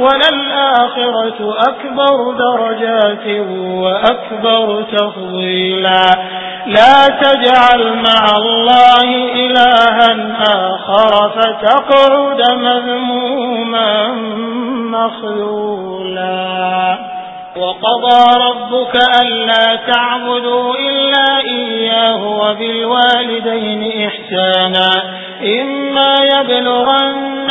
وللآخرة أكبر درجات وأكبر تفضيلا. لا تجعل مع الله إلها آخر فتقعد مذموما مخذولا. وقضى ربك ألا تعبدوا إلا إياه وبالوالدين إحسانا. إما يبلغن